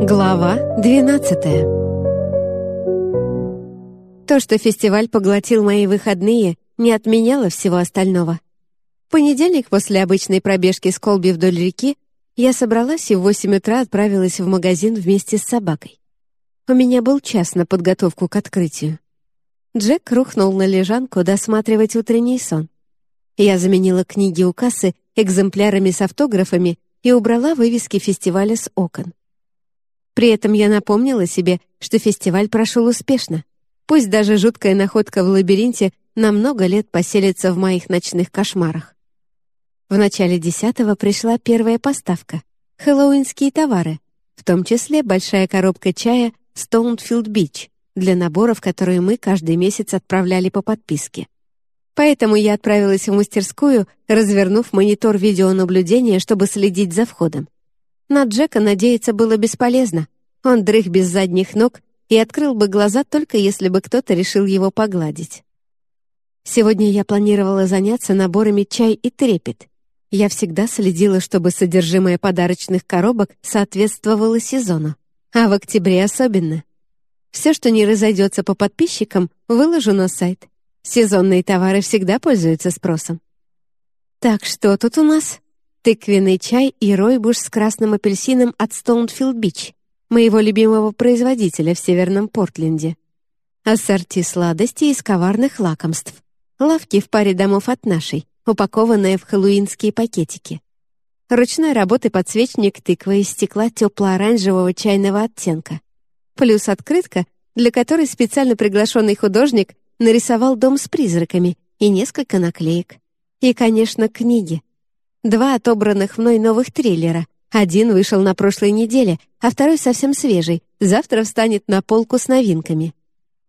Глава 12 То, что фестиваль поглотил мои выходные, не отменяло всего остального. В понедельник после обычной пробежки с Колби вдоль реки я собралась и в 8 утра отправилась в магазин вместе с собакой. У меня был час на подготовку к открытию. Джек рухнул на лежанку досматривать утренний сон. Я заменила книги у кассы экземплярами с автографами и убрала вывески фестиваля с окон. При этом я напомнила себе, что фестиваль прошел успешно. Пусть даже жуткая находка в лабиринте на много лет поселится в моих ночных кошмарах. В начале десятого пришла первая поставка — хэллоуинские товары, в том числе большая коробка чая Stonefield Beach для наборов, которые мы каждый месяц отправляли по подписке. Поэтому я отправилась в мастерскую, развернув монитор видеонаблюдения, чтобы следить за входом. На Джека надеяться было бесполезно. Он дрых без задних ног и открыл бы глаза только если бы кто-то решил его погладить. Сегодня я планировала заняться наборами чай и трепет. Я всегда следила, чтобы содержимое подарочных коробок соответствовало сезону, а в октябре особенно. Все, что не разойдется по подписчикам, выложу на сайт. Сезонные товары всегда пользуются спросом. Так, что тут у нас? Тыквенный чай и ройбуш с красным апельсином от Стоунфилд Бич, моего любимого производителя в Северном Портленде. Ассорти сладостей из коварных лакомств. Лавки в паре домов от нашей, упакованные в хэллоуинские пакетики. Ручной работы подсвечник тыквы из стекла тепло-оранжевого чайного оттенка. Плюс открытка, для которой специально приглашенный художник нарисовал дом с призраками и несколько наклеек. И, конечно, книги. Два отобранных мной новых триллера. Один вышел на прошлой неделе, а второй совсем свежий, завтра встанет на полку с новинками.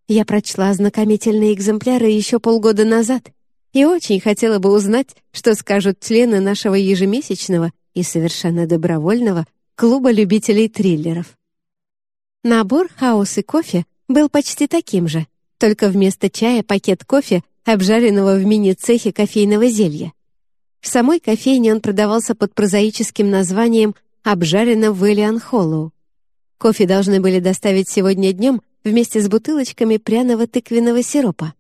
Я прочла ознакомительные экземпляры еще полгода назад и очень хотела бы узнать, что скажут члены нашего ежемесячного и совершенно добровольного клуба любителей триллеров. Набор «Хаос и кофе» был почти таким же — только вместо чая пакет кофе, обжаренного в мини-цехе кофейного зелья. В самой кофейне он продавался под прозаическим названием «Обжарено в Элиан Холлоу». Кофе должны были доставить сегодня днем вместе с бутылочками пряного тыквенного сиропа.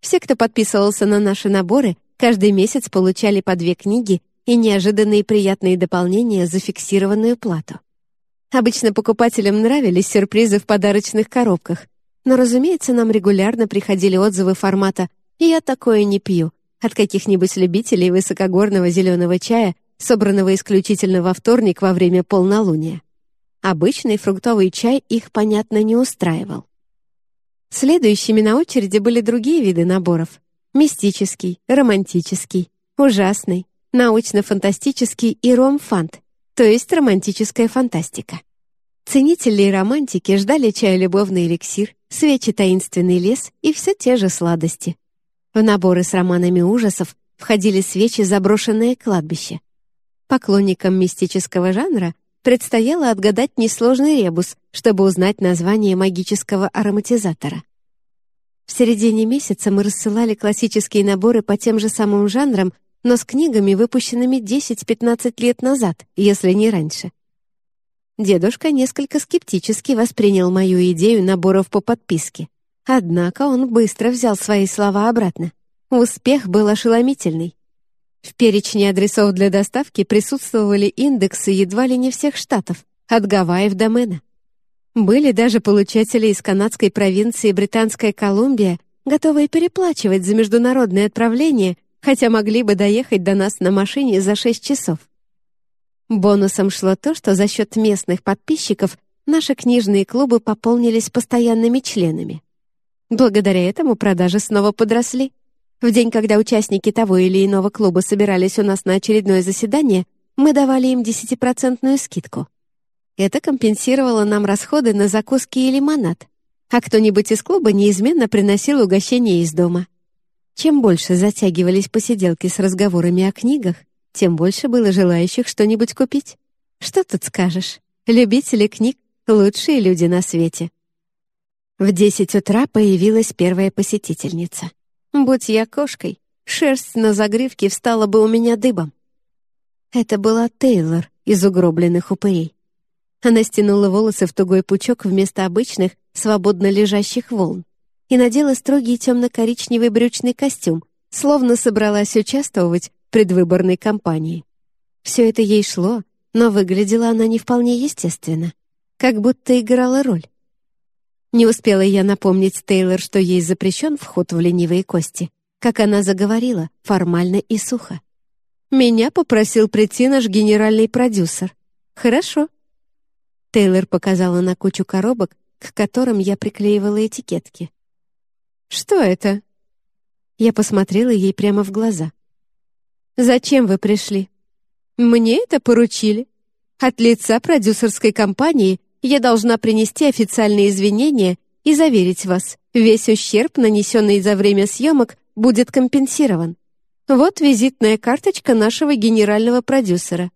Все, кто подписывался на наши наборы, каждый месяц получали по две книги и неожиданные приятные дополнения за фиксированную плату. Обычно покупателям нравились сюрпризы в подарочных коробках, но, разумеется, нам регулярно приходили отзывы формата «Я такое не пью» от каких-нибудь любителей высокогорного зеленого чая, собранного исключительно во вторник во время полнолуния. Обычный фруктовый чай их, понятно, не устраивал. Следующими на очереди были другие виды наборов. Мистический, романтический, ужасный, научно-фантастический и ром-фант, то есть романтическая фантастика. Ценители романтики ждали чай «Любовный эликсир», свечи «Таинственный лес» и все те же сладости. В наборы с романами ужасов входили свечи «Заброшенное кладбище». Поклонникам мистического жанра предстояло отгадать несложный ребус, чтобы узнать название магического ароматизатора. В середине месяца мы рассылали классические наборы по тем же самым жанрам, но с книгами, выпущенными 10-15 лет назад, если не раньше. Дедушка несколько скептически воспринял мою идею наборов по подписке. Однако он быстро взял свои слова обратно. Успех был ошеломительный. В перечне адресов для доставки присутствовали индексы едва ли не всех штатов, от Гавайев до Мэна. Были даже получатели из канадской провинции Британская Колумбия, готовые переплачивать за международное отправление, хотя могли бы доехать до нас на машине за 6 часов. Бонусом шло то, что за счет местных подписчиков наши книжные клубы пополнились постоянными членами. Благодаря этому продажи снова подросли. В день, когда участники того или иного клуба собирались у нас на очередное заседание, мы давали им 10% скидку. Это компенсировало нам расходы на закуски и лимонад, а кто-нибудь из клуба неизменно приносил угощение из дома. Чем больше затягивались посиделки с разговорами о книгах, тем больше было желающих что-нибудь купить. Что тут скажешь? Любители книг — лучшие люди на свете. В десять утра появилась первая посетительница. Будь я кошкой, шерсть на загривке встала бы у меня дыбом. Это была Тейлор из угробленных упырей. Она стянула волосы в тугой пучок вместо обычных, свободно лежащих волн и надела строгий темно-коричневый брючный костюм, словно собралась участвовать в предвыборной кампании. Все это ей шло, но выглядела она не вполне естественно, как будто играла роль. Не успела я напомнить Тейлор, что ей запрещен вход в ленивые кости, как она заговорила, формально и сухо. «Меня попросил прийти наш генеральный продюсер. Хорошо». Тейлор показала на кучу коробок, к которым я приклеивала этикетки. «Что это?» Я посмотрела ей прямо в глаза. «Зачем вы пришли?» «Мне это поручили. От лица продюсерской компании я должна принести официальные извинения и заверить вас, весь ущерб, нанесенный за время съемок, будет компенсирован. Вот визитная карточка нашего генерального продюсера.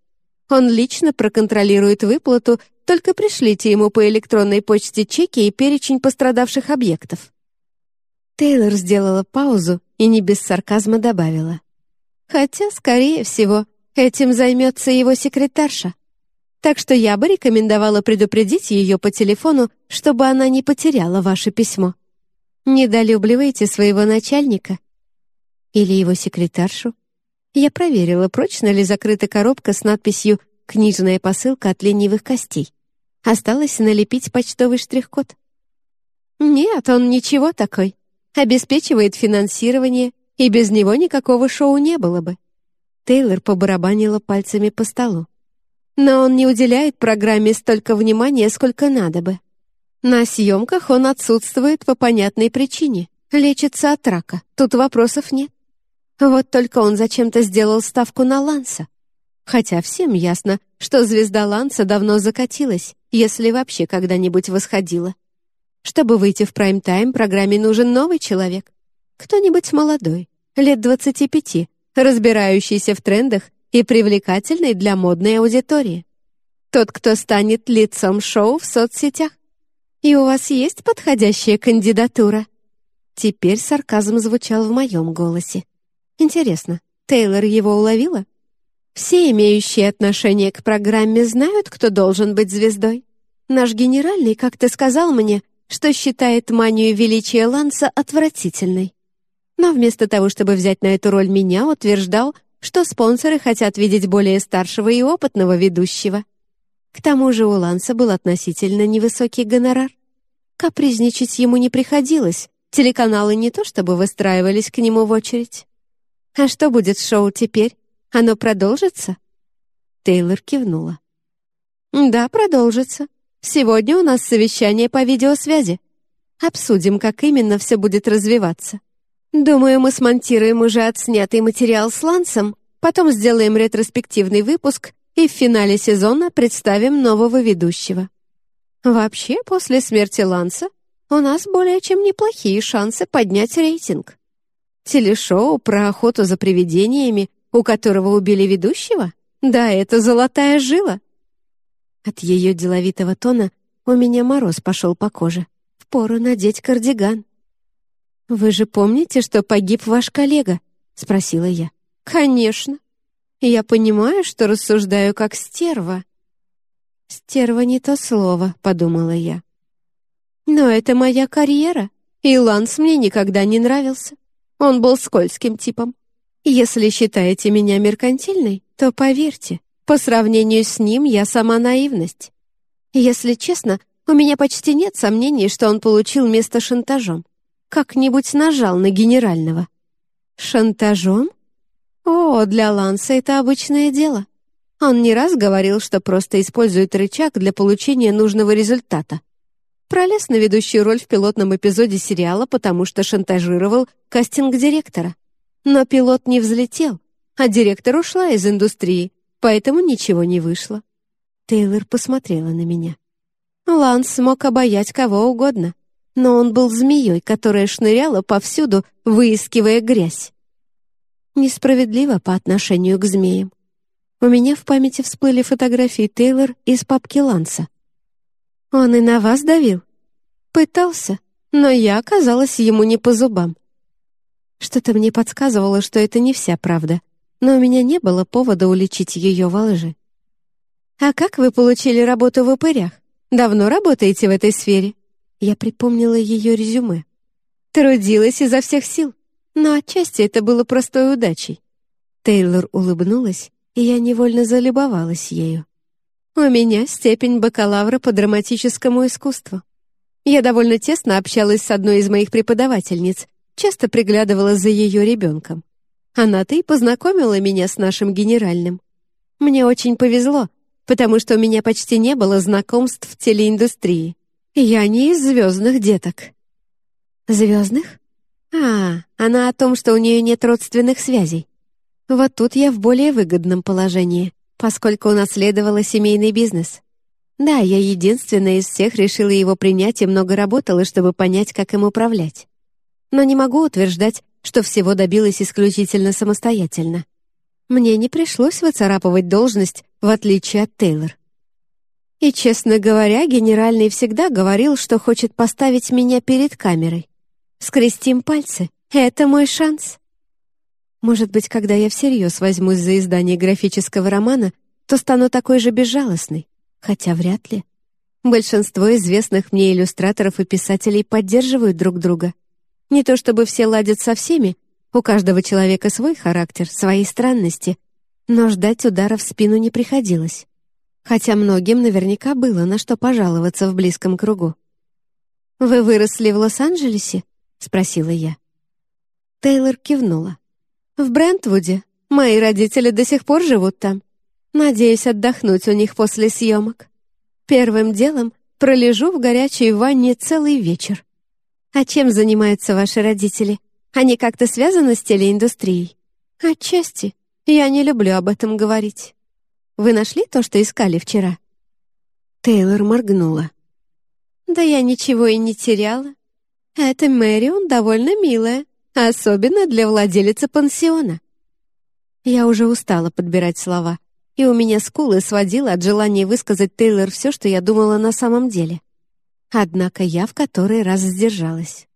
Он лично проконтролирует выплату, только пришлите ему по электронной почте чеки и перечень пострадавших объектов». Тейлор сделала паузу и не без сарказма добавила. «Хотя, скорее всего, этим займется его секретарша. Так что я бы рекомендовала предупредить ее по телефону, чтобы она не потеряла ваше письмо. Недолюбливаете своего начальника? Или его секретаршу? Я проверила, прочно ли закрыта коробка с надписью «Книжная посылка от ленивых костей». Осталось налепить почтовый штрих-код. Нет, он ничего такой. Обеспечивает финансирование, и без него никакого шоу не было бы. Тейлор побарабанила пальцами по столу. Но он не уделяет программе столько внимания, сколько надо бы. На съемках он отсутствует по понятной причине. Лечится от рака, тут вопросов нет. Вот только он зачем-то сделал ставку на Ланса. Хотя всем ясно, что звезда Ланса давно закатилась, если вообще когда-нибудь восходила. Чтобы выйти в прайм-тайм, программе нужен новый человек. Кто-нибудь молодой, лет 25, разбирающийся в трендах и привлекательный для модной аудитории. Тот, кто станет лицом шоу в соцсетях. И у вас есть подходящая кандидатура?» Теперь сарказм звучал в моем голосе. «Интересно, Тейлор его уловила?» «Все имеющие отношение к программе знают, кто должен быть звездой. Наш генеральный как-то сказал мне, что считает манию величия Ланса отвратительной. Но вместо того, чтобы взять на эту роль меня, утверждал, что спонсоры хотят видеть более старшего и опытного ведущего. К тому же у Ланса был относительно невысокий гонорар. Капризничать ему не приходилось, телеканалы не то чтобы выстраивались к нему в очередь. «А что будет с шоу теперь? Оно продолжится?» Тейлор кивнула. «Да, продолжится. Сегодня у нас совещание по видеосвязи. Обсудим, как именно все будет развиваться. Думаю, мы смонтируем уже отснятый материал с Лансом, потом сделаем ретроспективный выпуск и в финале сезона представим нового ведущего. Вообще, после смерти Ланса у нас более чем неплохие шансы поднять рейтинг. Телешоу про охоту за привидениями, у которого убили ведущего? Да, это золотая жила. От ее деловитого тона у меня мороз пошел по коже. Впору надеть кардиган. «Вы же помните, что погиб ваш коллега?» — спросила я. «Конечно. Я понимаю, что рассуждаю как стерва». «Стерва не то слово», — подумала я. «Но это моя карьера, и Ланс мне никогда не нравился. Он был скользким типом. Если считаете меня меркантильной, то поверьте, по сравнению с ним я сама наивность. Если честно, у меня почти нет сомнений, что он получил место шантажом как-нибудь нажал на генерального. Шантажом? О, для Ланса это обычное дело. Он не раз говорил, что просто использует рычаг для получения нужного результата. Пролез на ведущую роль в пилотном эпизоде сериала, потому что шантажировал кастинг директора. Но пилот не взлетел, а директор ушла из индустрии, поэтому ничего не вышло. Тейлор посмотрела на меня. Ланс смог обаять кого угодно но он был змеей, которая шныряла повсюду, выискивая грязь. Несправедливо по отношению к змеям. У меня в памяти всплыли фотографии Тейлор из папки Ланса. Он и на вас давил? Пытался, но я оказалась ему не по зубам. Что-то мне подсказывало, что это не вся правда, но у меня не было повода уличить ее во лжи. «А как вы получили работу в упырях? Давно работаете в этой сфере?» Я припомнила ее резюме. Трудилась изо всех сил, но отчасти это было простой удачей. Тейлор улыбнулась, и я невольно залюбовалась ею. У меня степень бакалавра по драматическому искусству. Я довольно тесно общалась с одной из моих преподавательниц, часто приглядывала за ее ребенком. Она-то и познакомила меня с нашим генеральным. Мне очень повезло, потому что у меня почти не было знакомств в телеиндустрии. Я не из звездных деток. Звездных? А, она о том, что у нее нет родственных связей. Вот тут я в более выгодном положении, поскольку унаследовала семейный бизнес. Да, я единственная из всех решила его принять и много работала, чтобы понять, как им управлять. Но не могу утверждать, что всего добилась исключительно самостоятельно. Мне не пришлось выцарапывать должность, в отличие от Тейлор. И, честно говоря, генеральный всегда говорил, что хочет поставить меня перед камерой. Скрестим пальцы. Это мой шанс. Может быть, когда я всерьез возьмусь за издание графического романа, то стану такой же безжалостной. Хотя вряд ли. Большинство известных мне иллюстраторов и писателей поддерживают друг друга. Не то чтобы все ладят со всеми, у каждого человека свой характер, свои странности, но ждать удара в спину не приходилось. Хотя многим наверняка было на что пожаловаться в близком кругу. «Вы выросли в Лос-Анджелесе?» — спросила я. Тейлор кивнула. «В Брентвуде. Мои родители до сих пор живут там. Надеюсь отдохнуть у них после съемок. Первым делом пролежу в горячей ванне целый вечер. А чем занимаются ваши родители? Они как-то связаны с телеиндустрией? Отчасти. Я не люблю об этом говорить. Вы нашли то, что искали вчера?» Тейлор моргнула. «Да я ничего и не теряла. Эта Мэрион довольно милая, особенно для владелицы пансиона». Я уже устала подбирать слова, и у меня скулы сводило от желания высказать Тейлор все, что я думала на самом деле. Однако я в который раз сдержалась.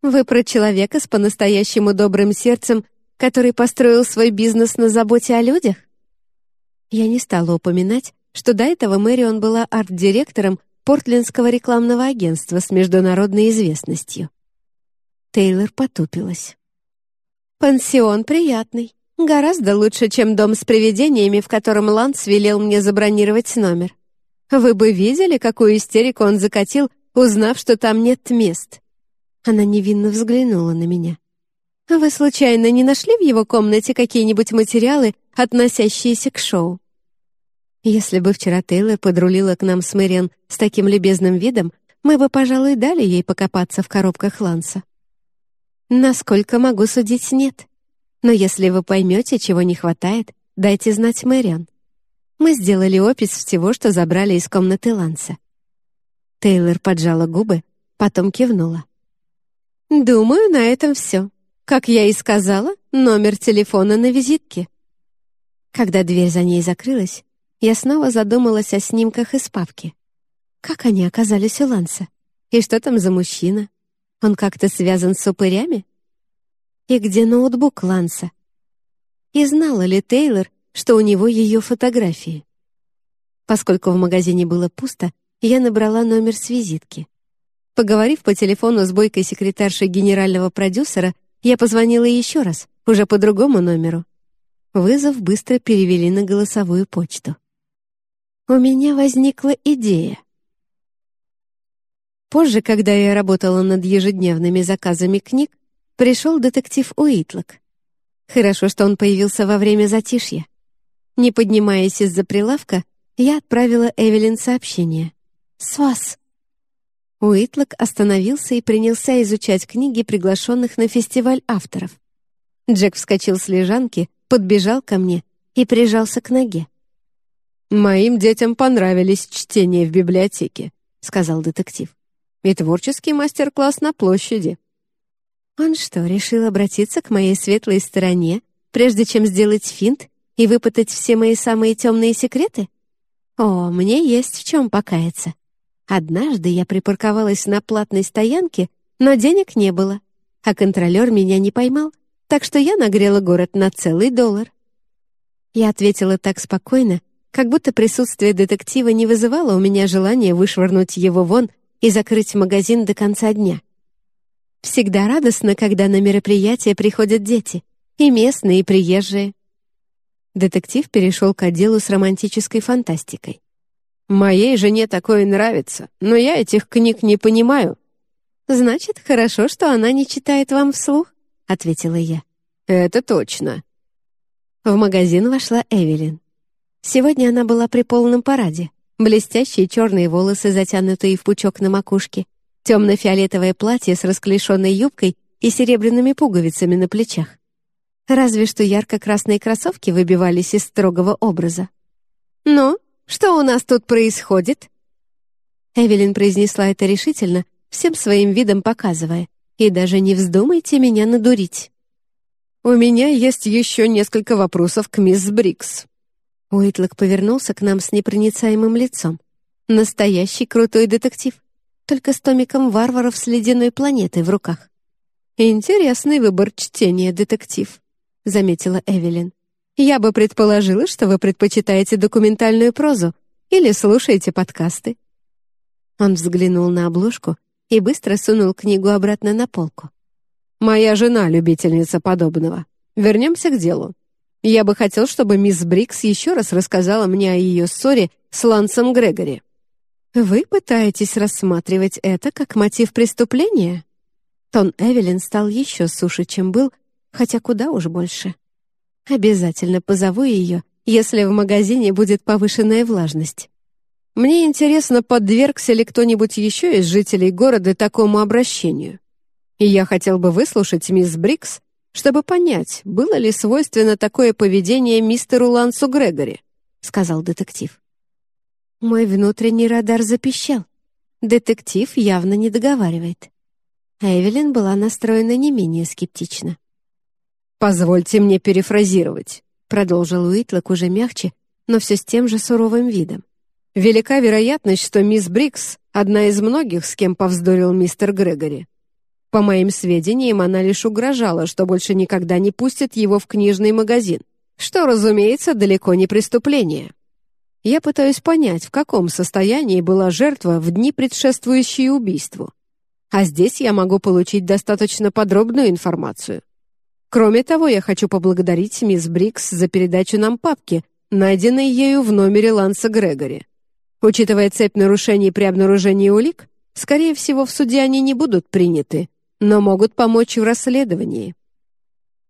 «Вы про человека с по-настоящему добрым сердцем, который построил свой бизнес на заботе о людях?» Я не стала упоминать, что до этого Мэрион была арт-директором Портлендского рекламного агентства с международной известностью. Тейлор потупилась. «Пансион приятный. Гораздо лучше, чем дом с привидениями, в котором Ланс велел мне забронировать номер. Вы бы видели, какую истерику он закатил, узнав, что там нет мест. Она невинно взглянула на меня. Вы случайно не нашли в его комнате какие-нибудь материалы, относящиеся к шоу? Если бы вчера Тейлор подрулила к нам с Мэриан с таким любезным видом, мы бы, пожалуй, дали ей покопаться в коробках Ланса. Насколько могу судить, нет. Но если вы поймете, чего не хватает, дайте знать Мэриан. Мы сделали опись всего, что забрали из комнаты Ланса. Тейлор поджала губы, потом кивнула. «Думаю, на этом все. Как я и сказала, номер телефона на визитке». Когда дверь за ней закрылась, я снова задумалась о снимках из папки. Как они оказались у Ланса? И что там за мужчина? Он как-то связан с упырями? И где ноутбук Ланса? И знала ли Тейлор, что у него ее фотографии. Поскольку в магазине было пусто, я набрала номер с визитки. Поговорив по телефону с бойкой секретаршей генерального продюсера, я позвонила еще раз, уже по другому номеру. Вызов быстро перевели на голосовую почту. У меня возникла идея. Позже, когда я работала над ежедневными заказами книг, пришел детектив Уитлок. Хорошо, что он появился во время затишья. Не поднимаясь из-за прилавка, я отправила Эвелин сообщение. «С вас!» Уитлок остановился и принялся изучать книги приглашенных на фестиваль авторов. Джек вскочил с лежанки, подбежал ко мне и прижался к ноге. «Моим детям понравились чтения в библиотеке», — сказал детектив. «И творческий мастер-класс на площади». Он что, решил обратиться к моей светлой стороне, прежде чем сделать финт и выпытать все мои самые темные секреты? О, мне есть в чем покаяться. Однажды я припарковалась на платной стоянке, но денег не было, а контролер меня не поймал, так что я нагрела город на целый доллар. Я ответила так спокойно, как будто присутствие детектива не вызывало у меня желания вышвырнуть его вон и закрыть магазин до конца дня. Всегда радостно, когда на мероприятие приходят дети, и местные, и приезжие. Детектив перешел к отделу с романтической фантастикой. «Моей жене такое нравится, но я этих книг не понимаю». «Значит, хорошо, что она не читает вам вслух», — ответила я. «Это точно». В магазин вошла Эвелин. Сегодня она была при полном параде. Блестящие черные волосы, затянутые в пучок на макушке, темно-фиолетовое платье с расклешенной юбкой и серебряными пуговицами на плечах. Разве что ярко-красные кроссовки выбивались из строгого образа. «Ну, что у нас тут происходит?» Эвелин произнесла это решительно, всем своим видом показывая, «И даже не вздумайте меня надурить». «У меня есть еще несколько вопросов к мисс Брикс», Уитлок повернулся к нам с непроницаемым лицом. Настоящий крутой детектив, только с томиком варваров с ледяной планетой в руках. «Интересный выбор чтения, детектив», — заметила Эвелин. «Я бы предположила, что вы предпочитаете документальную прозу или слушаете подкасты». Он взглянул на обложку и быстро сунул книгу обратно на полку. «Моя жена — любительница подобного. Вернемся к делу. Я бы хотел, чтобы мисс Брикс еще раз рассказала мне о ее ссоре с Лансом Грегори. Вы пытаетесь рассматривать это как мотив преступления? Тон Эвелин стал еще суше, чем был, хотя куда уж больше. Обязательно позову ее, если в магазине будет повышенная влажность. Мне интересно, подвергся ли кто-нибудь еще из жителей города такому обращению. И я хотел бы выслушать мисс Брикс чтобы понять, было ли свойственно такое поведение мистеру Лансу Грегори», — сказал детектив. Мой внутренний радар запищал. Детектив явно не договаривает. Эвелин была настроена не менее скептично. «Позвольте мне перефразировать», — продолжил Уитлок уже мягче, но все с тем же суровым видом. «Велика вероятность, что мисс Брикс — одна из многих, с кем повздорил мистер Грегори. По моим сведениям, она лишь угрожала, что больше никогда не пустит его в книжный магазин, что, разумеется, далеко не преступление. Я пытаюсь понять, в каком состоянии была жертва в дни, предшествующие убийству. А здесь я могу получить достаточно подробную информацию. Кроме того, я хочу поблагодарить мисс Брикс за передачу нам папки, найденной ею в номере Ланса Грегори. Учитывая цепь нарушений при обнаружении улик, скорее всего, в суде они не будут приняты, но могут помочь в расследовании».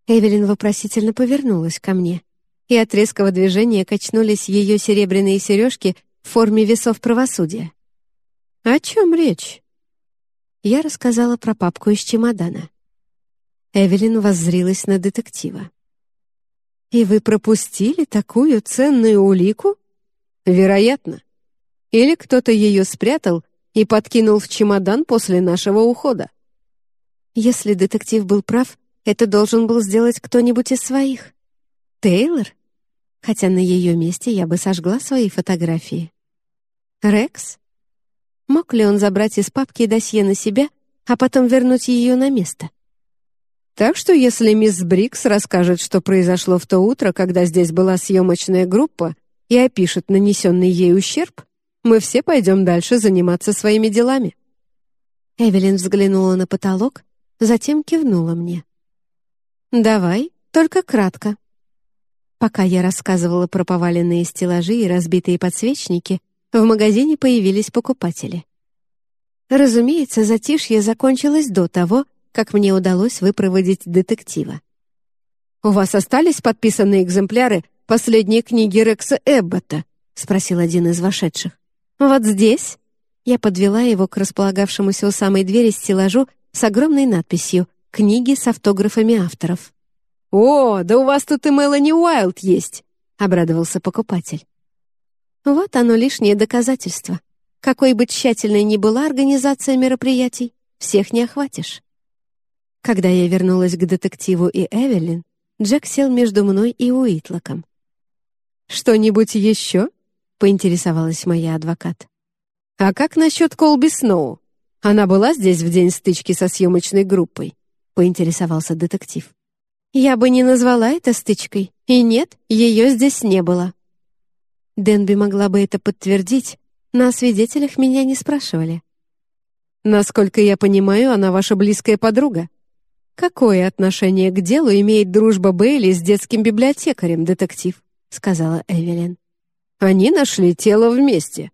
Эвелин вопросительно повернулась ко мне, и от резкого движения качнулись ее серебряные сережки в форме весов правосудия. «О чем речь?» Я рассказала про папку из чемодана. Эвелин воззрилась на детектива. «И вы пропустили такую ценную улику?» «Вероятно. Или кто-то ее спрятал и подкинул в чемодан после нашего ухода. Если детектив был прав, это должен был сделать кто-нибудь из своих. Тейлор? Хотя на ее месте я бы сожгла свои фотографии. Рекс? Мог ли он забрать из папки досье на себя, а потом вернуть ее на место? Так что если мисс Брикс расскажет, что произошло в то утро, когда здесь была съемочная группа, и опишет нанесенный ей ущерб, мы все пойдем дальше заниматься своими делами. Эвелин взглянула на потолок, затем кивнула мне. «Давай, только кратко». Пока я рассказывала про поваленные стеллажи и разбитые подсвечники, в магазине появились покупатели. Разумеется, затишье закончилось до того, как мне удалось выпроводить детектива. «У вас остались подписанные экземпляры последней книги Рекса Эббота?» — спросил один из вошедших. «Вот здесь». Я подвела его к располагавшемуся у самой двери стеллажу с огромной надписью «Книги с автографами авторов». «О, да у вас тут и Мелани Уайлд есть!» — обрадовался покупатель. Вот оно лишнее доказательство. Какой бы тщательной ни была организация мероприятий, всех не охватишь. Когда я вернулась к детективу и Эвелин, Джек сел между мной и Уитлоком. «Что-нибудь еще?» — поинтересовалась моя адвокат. «А как насчет Колби Сноу? Она была здесь в день стычки со съемочной группой?» — поинтересовался детектив. «Я бы не назвала это стычкой. И нет, ее здесь не было». Денби могла бы это подтвердить, но о свидетелях меня не спрашивали. Насколько я понимаю, она ваша близкая подруга. Какое отношение к делу имеет дружба Бейли с детским библиотекарем, детектив? сказала Эвелин. Они нашли тело вместе.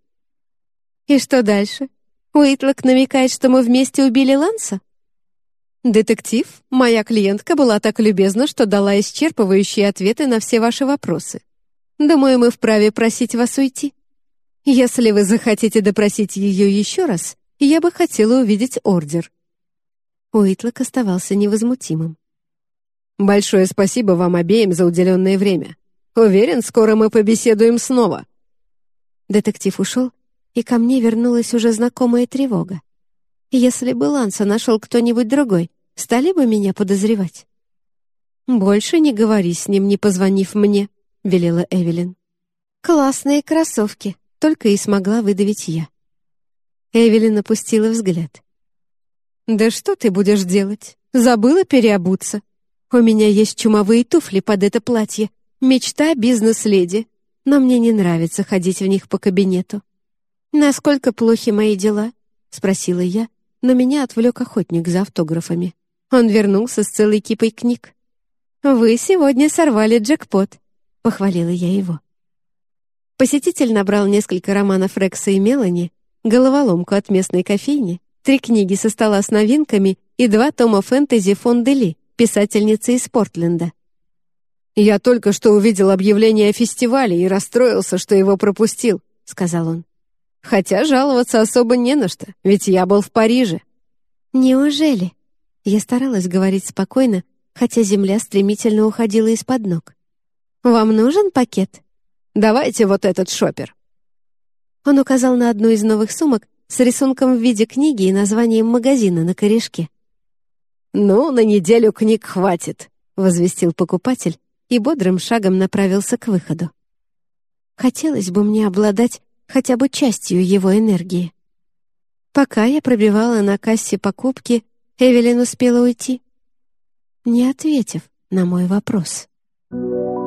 И что дальше? Уитлок намекает, что мы вместе убили Ланса? Детектив, моя клиентка была так любезна, что дала исчерпывающие ответы на все ваши вопросы. Думаю, мы вправе просить вас уйти. Если вы захотите допросить ее еще раз, я бы хотела увидеть ордер». Уитлок оставался невозмутимым. «Большое спасибо вам обеим за уделенное время. Уверен, скоро мы побеседуем снова». Детектив ушел, и ко мне вернулась уже знакомая тревога. Если бы Ланса нашел кто-нибудь другой, стали бы меня подозревать? «Больше не говори с ним, не позвонив мне», — велела Эвелин. «Классные кроссовки», — только и смогла выдавить я. Эвелин опустила взгляд. «Да что ты будешь делать? Забыла переобуться? У меня есть чумовые туфли под это платье. Мечта бизнес-леди. Но мне не нравится ходить в них по кабинету». «Насколько плохи мои дела?» — спросила я, но меня отвлек охотник за автографами. Он вернулся с целой кипой книг. «Вы сегодня сорвали джекпот», — похвалила я его. Посетитель набрал несколько романов Рекса и Мелани, головоломку от местной кофейни, три книги со стола с новинками и два тома фэнтези фон Дели, писательницы из Портленда. «Я только что увидел объявление о фестивале и расстроился, что его пропустил», — сказал он. Хотя жаловаться особо не на что, ведь я был в Париже. Неужели? Я старалась говорить спокойно, хотя земля стремительно уходила из-под ног. Вам нужен пакет? Давайте вот этот шопер. Он указал на одну из новых сумок с рисунком в виде книги и названием магазина на корешке. «Ну, на неделю книг хватит», — возвестил покупатель и бодрым шагом направился к выходу. Хотелось бы мне обладать хотя бы частью его энергии. Пока я пробивала на кассе покупки, Эвелин успела уйти, не ответив на мой вопрос. Thank you.